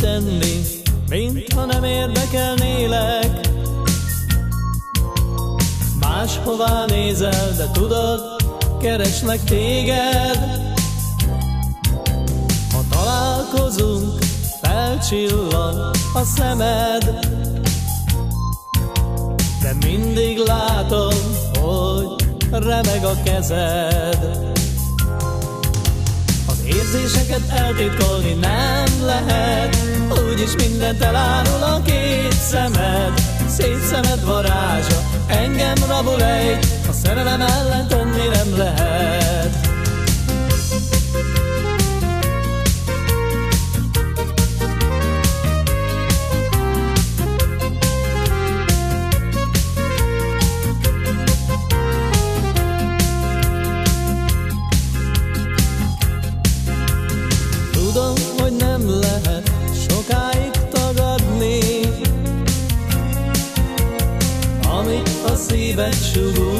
tenni, mintha nem érdekelnélek. Máshová nézel, de tudod, kereslek téged. Ha találkozunk, felcsillan a szemed, de mindig látom, hogy remeg a kezed. Érzéseket eltitkolni nem lehet, úgyis mindent elárul a két szemed. Szép szemed varázsa, engem rabul egy, a szerelem ellen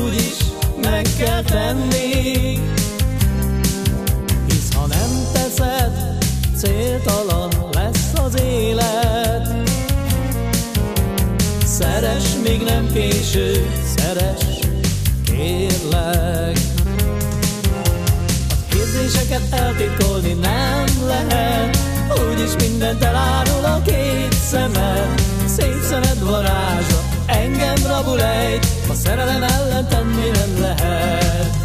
úgyis meg kell tenni. Hisz ha nem teszed, céltalan lesz az élet. Szeres, még nem késő, szeres, kérlek. Érzéseket eltitkolni nem lehet Úgyis mindent elárul ellen tenni nem lehet.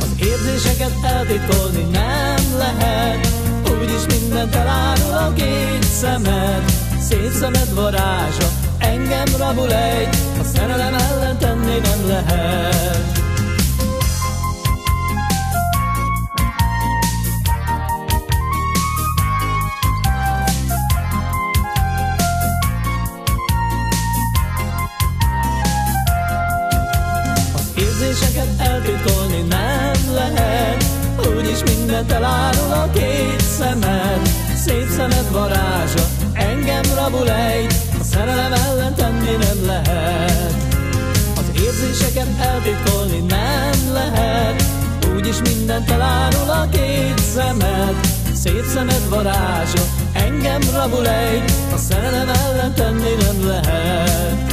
Az érzéseket eltitkolni nem lehet. Úgyis mindent elárul a két szemed. Szép szemed varázsa, engem rabul egy. A szerelem ellen tenni nem lehet érzéseket eltitkolni nem lehet. Úgyis mindent elárul a két szemed. Szép szemed varázsa, engem rabul egy. A szerelem ellen tenni nem lehet. Az érzéseket eltitkolni nem lehet. Úgyis mindent elárul a két szemed. Szép szemed varázsa, engem rabul lehet A szerelem ellen tenni nem lehet